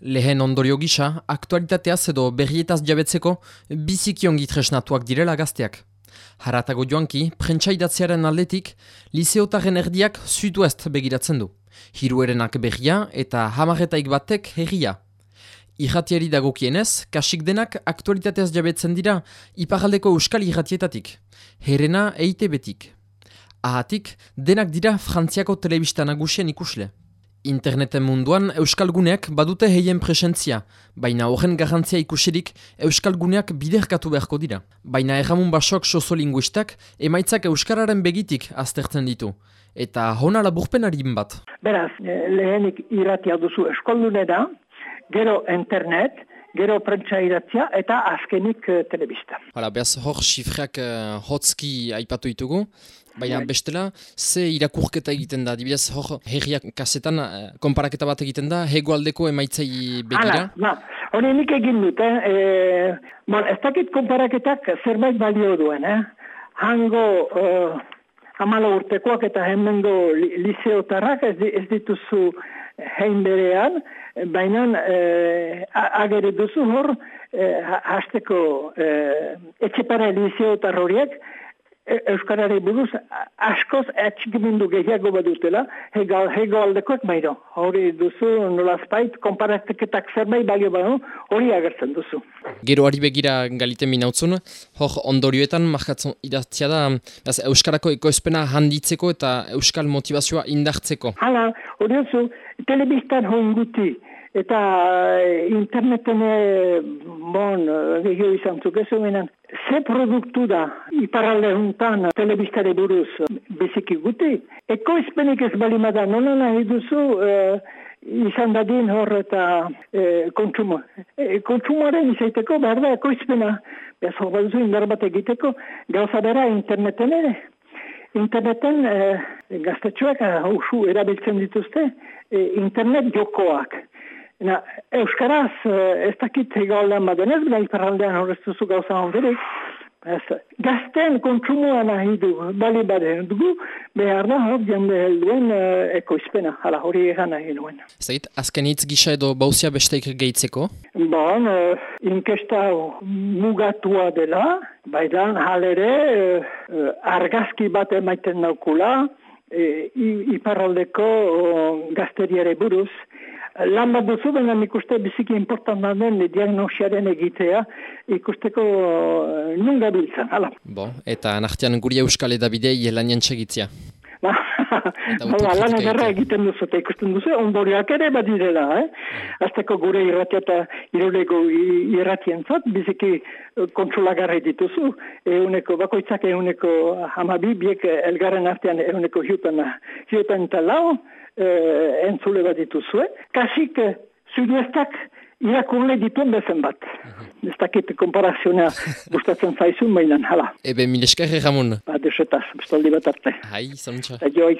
Lehen ondorio gisa, aktualitateaz edo berrietaz jabetzeko biziki ongi tresnatuak direla gazteak. Haratago joanki, prentsaidatzearen aldetik, liseotaren erdiak ez begiratzen du. Hiruerenak berria eta hamaretaik batek herria. Irratiari dagokienez, kasik denak aktualitateaz jabetzen dira iparaldeko euskal irratietatik. Herena eite betik. Ahatik, denak dira frantziako telebista nagusien ikusle. Interneten munduan euskalguneak badute heien presentzia, baina horren garrantzia ikusirik euskalguneak biderkatu beharko dira. Baina erramun basok sozolinguistak emaitzak euskararen begitik aztertzen ditu. Eta hona laburpenari bat. Beraz, eh, lehenik irratia duzu da, gero internet, gero prentsa iratzia eta azkenik uh, telebista. Hala, behaz hor xifreak uh, hotzki aipatu ditugu, baina bai. bestela, ze irakurketa egiten da, dibidez hor herriak kasetan uh, konparaketa bat egiten da, hegoaldeko emaitzai begira? Hala, ba, hori nik egin dut, eh? E, bon, ez dakit konparaketak zerbait balio duen, eh? Hango... Uh, Amala urtekoak eta hemengo li, liseotarrak ez, ez dituzu hein berean, baina eh, agere duzu hor, eh, hasteko eh, etxepara liseotar horiek, e, Euskarari buruz askoz atxikimendu gehiago badutela, hego, hego aldekoak mairo. Hori duzu nolazpait, konparateketak zerbait balio badu, hori agertzen duzu. Gero ari begira galiten minautzun, hor ondorioetan markatzen idatzia da, Euskarako ekoizpena handitzeko eta Euskal motivazioa indartzeko. Hala, hori duzu, telebistan hon guti, eta eh, interneten eh, bon, gehiago izan zukezu menen. Ze produktu da, iparalde juntan, telebistare buruz, beziki guti. Eko izpenik ez balimada, nola nahi duzu, uh, izan dadin hor eta e, kontsumo. E, kontsumoaren izaiteko behar da eko izpena. Bez hor baduzu indar bat egiteko, gauza bera interneten ere. Interneten e, gaztetxoak hausu erabiltzen dituzte, e, internet jokoak. Na, Euskaraz, ez dakit egaldean badenez, bila iparaldean horreztuzu gauza honderik, gazten kontsumoa nahi du, bali bade dugu, behar da hor jende helduen uh, ekoizpena, hala hori egan nahi duen. Zait, azken hitz gisa edo bauzia besteik gehitzeko? Bon, uh, inkesta mugatua dela, baidan halere uh, argazki bat emaiten naukula, uh, iparaldeko uh, gazteriare buruz, lan bat duzu, baina ikuste biziki importanta den diagnosiaren egitea ikusteko uh, nun gabiltzen, hala. Bo, eta nartian guri euskal edabidea jelanien txegitzia. Ba, lan egerra egiten duzu eta ikusten duzu, ondoriak ere badirela, eh? Mm. Azteko gure irratia eta irolego irratien zat, biziki uh, kontsulagarri dituzu, euneko, bakoitzak euneko hamabi, biek elgarren artean euneko hiupen, hiupen talau, eh, entzule bat dituzue. Kasik, eh, zuduestak irakurle dituen bezen bat. Mhm. Ez dakit komparazionea gustatzen zaizun mainan, hala. Ebe, mileskarri Ramon. Ba, desetaz, bestaldi bat arte. Hai, zontxa. Eta joa